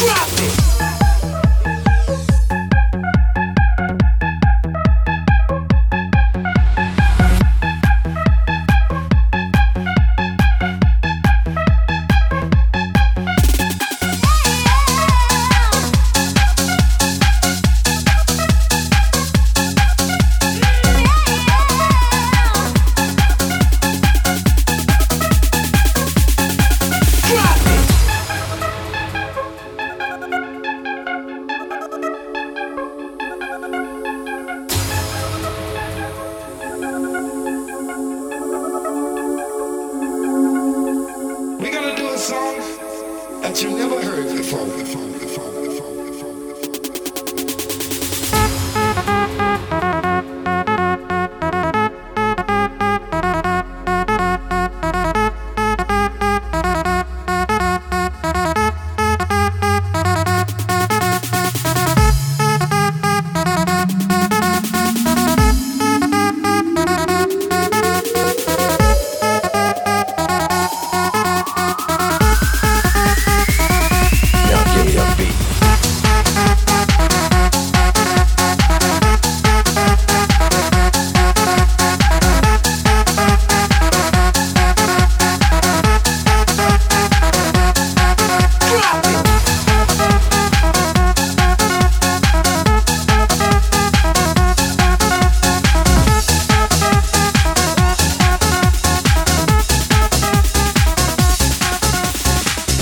drop it. that you never heard before.